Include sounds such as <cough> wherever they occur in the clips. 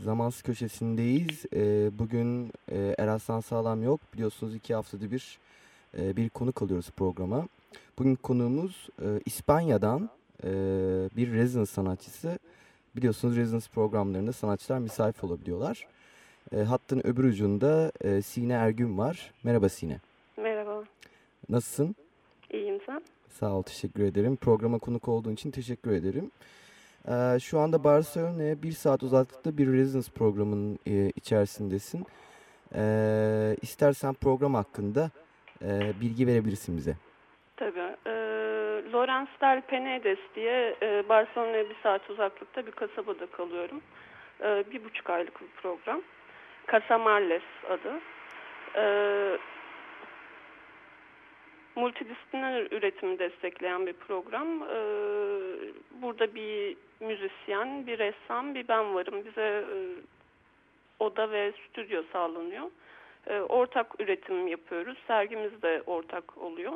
Zamansız köşesindeyiz. Ee, bugün e, Eraslan Sağlam yok. Biliyorsunuz iki haftada bir e, bir konuk alıyoruz programa. Bugün konuğumuz e, İspanya'dan e, bir residence sanatçısı. Biliyorsunuz residence programlarında sanatçılar misafir olabiliyorlar. E, hattın öbür ucunda e, Sine Ergün var. Merhaba Sine. Merhaba, Nasılsın? iyiyim sen? Sağ ol, teşekkür ederim. Programa konuk olduğun için teşekkür ederim. Ee, şu anda Barcelona'ya bir saat uzaklıkta bir residence programının e, içerisindesin. Ee, istersen program hakkında e, bilgi verebilirsin bize. Tabii. Ee, Lawrence del Penedes diye e, Barcelona'ya bir saat uzaklıkta bir kasabada kalıyorum. Ee, bir buçuk aylık bir program. Casamarles adı. Ee, multidisipliner üretimi destekleyen bir program. Ee, burada bir müzisyen, bir ressam, bir ben varım. Bize e, oda ve stüdyo sağlanıyor. E, ortak üretim yapıyoruz. Sergimiz de ortak oluyor.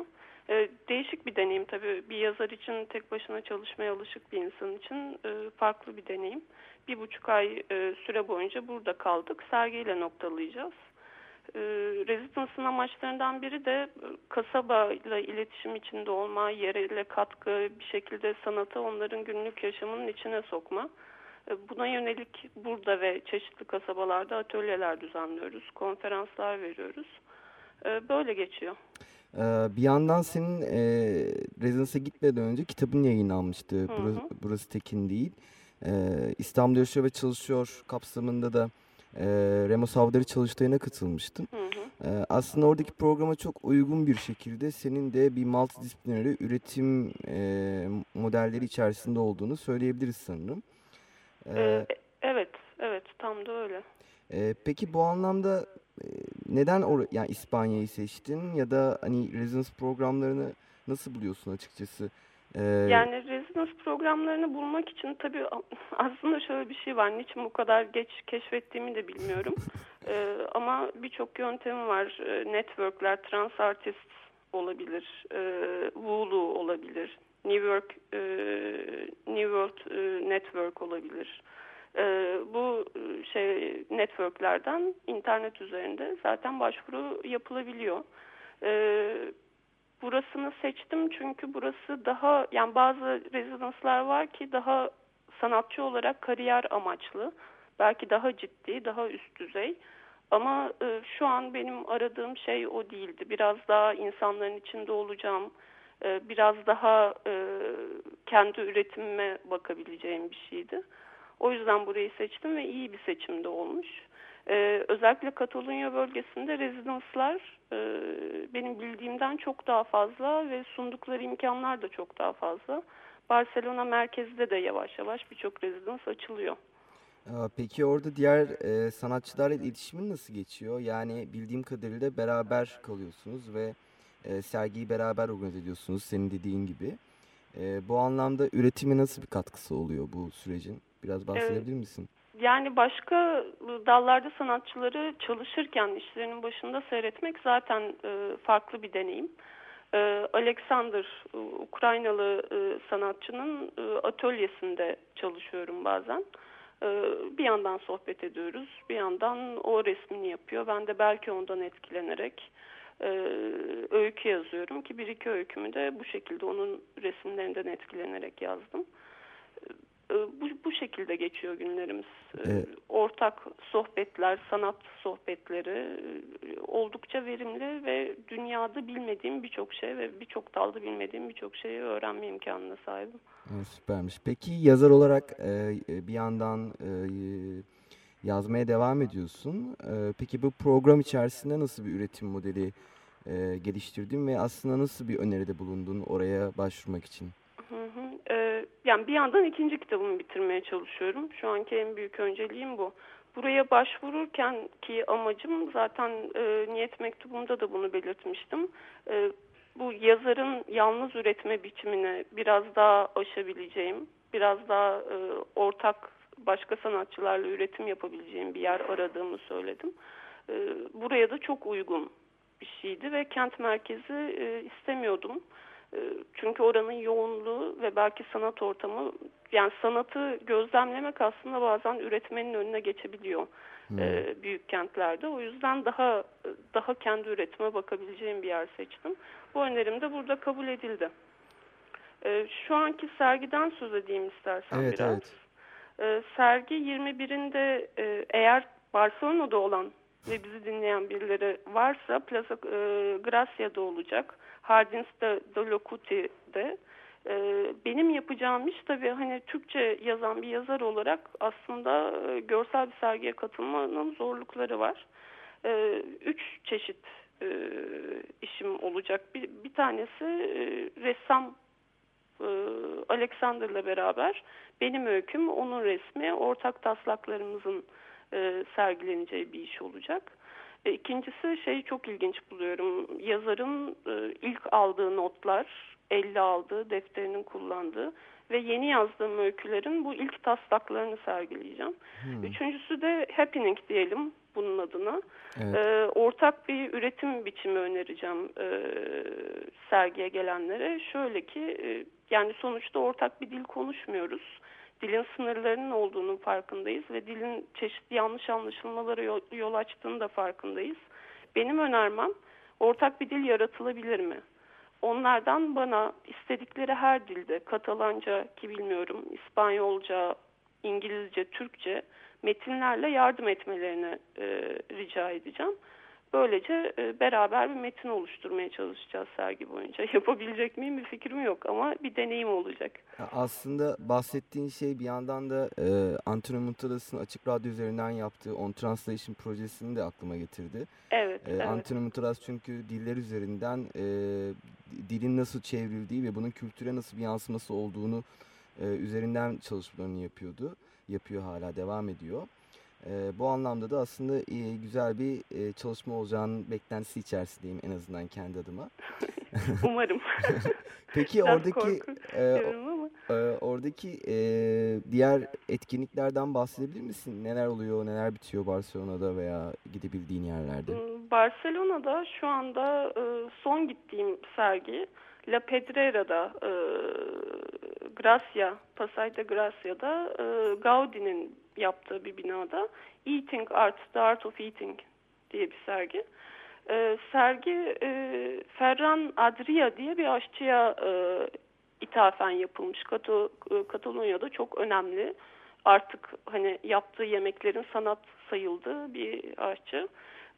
E, değişik bir deneyim tabii. Bir yazar için tek başına çalışmaya alışık bir insan için e, farklı bir deneyim. Bir buçuk ay e, süre boyunca burada kaldık. Sergiyle noktalayacağız. E, amaçlarından biri de e, kasabayla iletişim içinde olma, yerele katkı, bir şekilde sanatı onların günlük yaşamının içine sokma. E, Buna yönelik burada ve çeşitli kasabalarda atölyeler düzenliyoruz, konferanslar veriyoruz. E, Böyle geçiyor. Ee, bir yandan senin e, gitmeden önce kitabın yayınlanmıştı. hı. Burası, burası Tekin değil. Ee, İstanbul'da Yaşıyor ve Çalışıyor kapsamında da e, Remo Savdar'ı çalıştayına katılmıştın. Hı hı. Ee, aslında oradaki programa çok uygun bir şekilde senin de bir multidisiplineri üretim e, modelleri içerisinde olduğunu söyleyebiliriz sanırım. Ee, E, Evet, evet tam da öyle. e, peki bu anlamda e, neden or yani İspanya'yı seçtin ya da hani residence programlarını nasıl buluyorsun açıkçası? Ee, Yani rezidans programlarını bulmak için tabii aslında şöyle bir şey var. Niçin bu kadar geç keşfettiğimi de bilmiyorum. <laughs> Ee, ama birçok yöntemi var. Ee, networkler, trans artist olabilir, e, Wooloo olabilir, New York, e, New World e, Network olabilir. E, bu şey networklerden internet üzerinde zaten başvuru yapılabiliyor. E, burasını seçtim çünkü burası daha yani bazı rezidanslar var ki daha sanatçı olarak kariyer amaçlı. Belki daha ciddi, daha üst düzey. Ama e, şu an benim aradığım şey o değildi. Biraz daha insanların içinde olacağım. e, biraz daha e, kendi üretimime bakabileceğim bir şeydi. O yüzden burayı seçtim ve iyi bir seçimde olmuş. Ee, özellikle Katalonya bölgesinde rezidanslar e, benim bildiğimden çok daha fazla ve sundukları imkanlar da çok daha fazla. Barcelona merkezde de yavaş yavaş birçok rezidans açılıyor. Aa, Peki orada diğer e, sanatçılarla iletişimin nasıl geçiyor? Yani bildiğim kadarıyla beraber kalıyorsunuz ve e, sergiyi beraber organize ediyorsunuz senin dediğin gibi. E, bu anlamda üretime nasıl bir katkısı oluyor bu sürecin? Biraz bahsedebilir misin? Yani başka dallarda sanatçıları çalışırken işlerinin başında seyretmek zaten e, farklı bir deneyim. E, Alexander, e, Ukraynalı sanatçının atölyesinde çalışıyorum bazen. Bir yandan sohbet ediyoruz, bir yandan o resmini yapıyor. Ben de belki ondan etkilenerek öykü yazıyorum ki bir iki öykümü de bu şekilde onun resimlerinden etkilenerek yazdım. E, bu, bu şekilde geçiyor günlerimiz. E, Evet. Ortak sohbetler, sanat sohbetleri e, oldukça verimli ve dünyada bilmediğim birçok şey ve birçok dalda bilmediğim birçok şeyi öğrenme imkanına sahibim. Evet, süpermiş. Peki yazar olarak e, e, bir yandan e, yazmaya devam ediyorsun. E, peki bu program içerisinde nasıl bir üretim modeli e, geliştirdin ve aslında nasıl bir öneride bulundun oraya başvurmak için? Hı hı. Yani bir yandan ikinci kitabımı bitirmeye çalışıyorum. Şu anki en büyük önceliğim bu. buraya başvururken ki amacım zaten e, niyet mektubumda da bunu belirtmiştim. E, bu yazarın yalnız üretme biçimini biraz daha aşabileceğim, biraz daha e, ortak başka sanatçılarla üretim yapabileceğim bir yer aradığımı söyledim. E, buraya da çok uygun bir şeydi ve kent merkezi e, istemiyordum. E, çünkü oranın yoğunluğu ve belki sanat ortamı yani sanatı gözlemlemek aslında bazen üretmenin önüne geçebiliyor Hmm. e, büyük kentlerde. O yüzden daha daha kendi üretime bakabileceğim bir yer seçtim. Bu önerim de burada kabul edildi. E, şu anki sergiden söz edeyim istersen Evet, biraz. evet. E, sergi 21'inde e, eğer Barcelona'da olan ve bizi dinleyen birileri varsa Plaza e, Gracia'da olacak. Hardins de, de Locuti'de. E, benim yapacağım iş tabii hani Türkçe yazan bir yazar olarak aslında e, görsel bir sergiye katılmanın zorlukları var. E, üç çeşit e, işim olacak. Bir, bir tanesi e, ressam e, Alexander'la beraber benim öyküm, onun resmi, ortak taslaklarımızın e, sergileneceği bir iş olacak. E, ikincisi şeyi çok ilginç buluyorum. Yazarın e, ilk aldığı notlar, elle aldığı, defterinin kullandığı ve yeni yazdığım öykülerin bu ilk taslaklarını sergileyeceğim. Hmm. Üçüncüsü de happening diyelim bunun adına. Evet. Ee, ortak bir üretim biçimi önereceğim e, sergiye gelenlere. Şöyle ki e, yani sonuçta ortak bir dil konuşmuyoruz. Dilin sınırlarının olduğunun farkındayız ve dilin çeşitli yanlış anlaşılmalara yol, yol açtığını da farkındayız. Benim önermem ortak bir dil yaratılabilir mi? Onlardan bana istedikleri her dilde Katalanca ki bilmiyorum, İspanyolca, İngilizce, Türkçe metinlerle yardım etmelerini e, rica edeceğim. Böylece e, beraber bir metin oluşturmaya çalışacağız sergi boyunca. <laughs> Yapabilecek miyim bir fikrim yok ama bir deneyim olacak. Aslında bahsettiğin şey bir yandan da e, Antonio Mutaras'ın Açık Radyo üzerinden yaptığı On Translation projesini de aklıma getirdi. Evet, E, evet. Antonio Mutaras çünkü diller üzerinden e, dilin nasıl çevrildiği ve bunun kültüre nasıl bir yansıması olduğunu e, üzerinden çalışmalarını yapıyordu. Yapıyor hala, devam ediyor. E, bu anlamda da aslında e, güzel bir e, çalışma olacağının beklentisi içerisindeyim en azından kendi adıma. <laughs> Umarım. <laughs> Peki Biraz oradaki e, ee, oradaki e, diğer etkinliklerden bahsedebilir misin? Neler oluyor, neler bitiyor Barcelona'da veya gidebildiğin yerlerde? Hmm, Barcelona'da şu anda e, son gittiğim sergi La Pedrera'da e, Gracia, Pasay de Gracia'da e, Gaudi'nin yaptığı bir binada Eating Art, The Art of Eating diye bir sergi. E, sergi e, Ferran Adria diye bir aşçıya e, ithafen yapılmış. Kato, e, Katalonya'da çok önemli. Artık hani yaptığı yemeklerin sanat sayıldığı bir aşçı.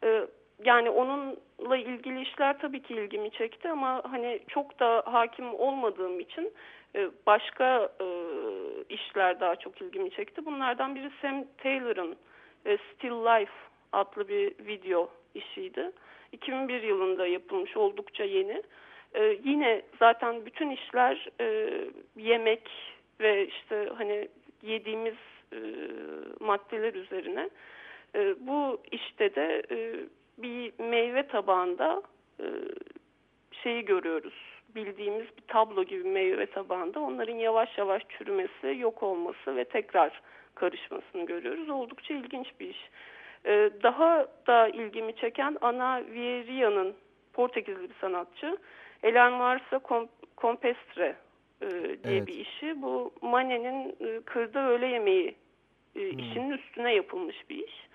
E, yani onunla ilgili işler tabii ki ilgimi çekti ama hani çok da hakim olmadığım için e, başka e, işler daha çok ilgimi çekti. Bunlardan biri Sam Taylor'ın e, Still Life adlı bir video işiydi. 2001 yılında yapılmış oldukça yeni. Yine zaten bütün işler yemek ve işte hani yediğimiz maddeler üzerine. Bu işte de bir meyve tabağında e, şeyi görüyoruz. Bildiğimiz bir tablo gibi meyve tabağında onların yavaş yavaş çürümesi, yok olması ve tekrar karışmasını görüyoruz. Oldukça ilginç bir iş. E, daha da ilgimi çeken Ana Vieria'nın Portekizli bir sanatçı. Elen varsa Compestre e, diye Evet. bir işi. Bu Manet'in e, kırda öğle yemeği e, işinin üstüne yapılmış bir iş.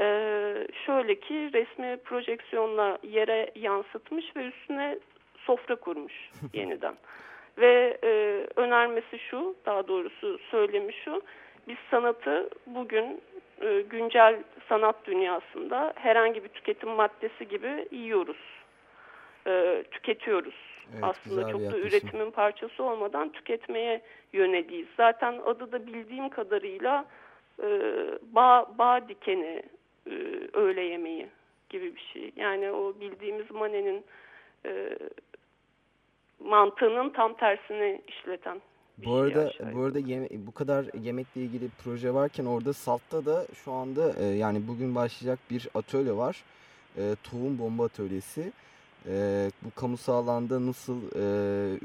Ee, şöyle ki resmi projeksiyonla yere yansıtmış ve üstüne sofra kurmuş <laughs> yeniden. Ve e, önermesi şu, daha doğrusu söylemi şu, biz sanatı bugün e, güncel sanat dünyasında herhangi bir tüketim maddesi gibi yiyoruz, e, tüketiyoruz. Evet, Aslında çok da üretimin parçası olmadan tüketmeye yöneliyiz. Zaten adı da bildiğim kadarıyla e, bağ, bağ dikeni e, öğle yemeği gibi bir şey. Yani o bildiğimiz Manet'in e, mantığının tam tersini işleten Bu arada bu arada yeme- bu kadar yemekle ilgili proje varken orada Salt'ta da şu anda e, yani bugün başlayacak bir atölye var. E, tohum bomba atölyesi. E, bu kamusal alanda nasıl e,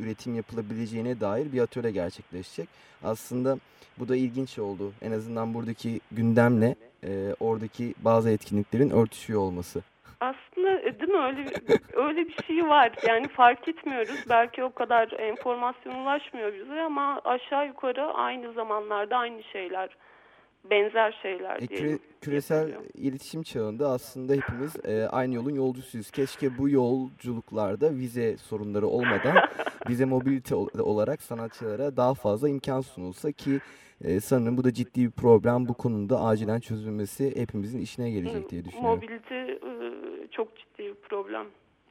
üretim yapılabileceğine dair bir atölye gerçekleşecek. Aslında bu da ilginç oldu. En azından buradaki gündemle e, oradaki bazı etkinliklerin örtüşüyor olması. Aslında e, değil mi öyle öyle bir şey var. Yani fark etmiyoruz. Belki o kadar enformasyon ulaşmıyor bize ama aşağı yukarı aynı zamanlarda aynı şeyler, benzer şeyler E, diyelim. küre- küresel yapılıyor. iletişim çağında aslında hepimiz e, aynı yolun yolcusuyuz. Keşke bu yolculuklarda vize sorunları olmadan <laughs> bize mobilite ol- olarak sanatçılara daha fazla imkan sunulsa ki e, sanırım bu da ciddi bir problem. Bu konuda acilen çözülmesi hepimizin işine gelecek diye düşünüyorum. Mobilite e, çok ciddi bir problem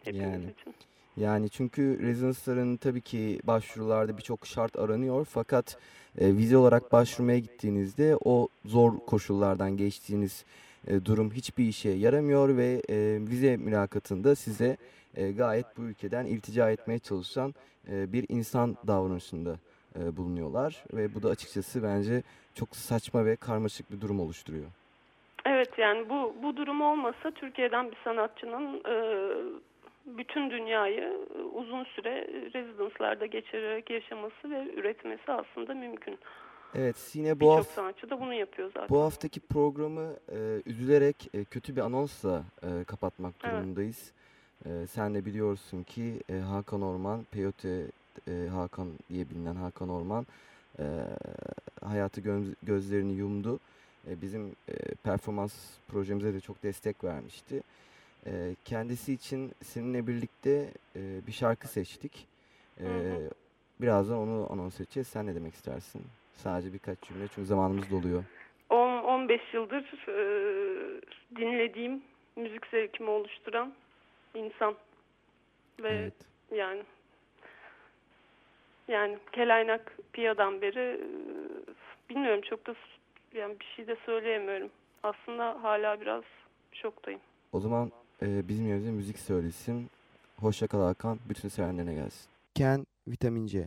hepimiz Yani. için. Yani çünkü rezidansların tabii ki başvurularda birçok şart aranıyor fakat e, vize olarak başvurmaya gittiğinizde o zor koşullardan geçtiğiniz e, durum hiçbir işe yaramıyor ve e, vize mülakatında size e, gayet bu ülkeden iltica etmeye çalışan e, bir insan davranışında e, bulunuyorlar ve bu da açıkçası bence çok saçma ve karmaşık bir durum oluşturuyor. Evet yani bu bu durum olmasa Türkiye'den bir sanatçının e, bütün dünyayı e, uzun süre rezidanslarda geçirerek yaşaması ve üretmesi aslında mümkün. Evet yine bu hafta sanatçı da bunu yapıyor zaten. Bu haftaki programı e, üzülerek e, kötü bir anonsla e, kapatmak Evet. durumundayız. E, sen de biliyorsun ki e, Hakan Orman, Peyote e, Hakan diye bilinen Hakan Orman e, hayatı göz- gözlerini yumdu. E, bizim e, performans projemize de çok destek vermişti. E, kendisi için seninle birlikte e, bir şarkı seçtik. E, Hı hı. birazdan onu anons edeceğiz. Sen ne demek istersin? Sadece birkaç cümle çünkü zamanımız doluyor. 10-15 yıldır e, dinlediğim müzik zevkimi oluşturan insan ve Evet. yani yani Kelaynak Piya'dan beri e, bilmiyorum çok da yani bir şey de söyleyemiyorum. Aslında hala biraz şoktayım. O zaman e, bizim yerimize müzik söylesin. Hoşça kal Hakan. Bütün sevenlerine gelsin. Ken Vitamin C.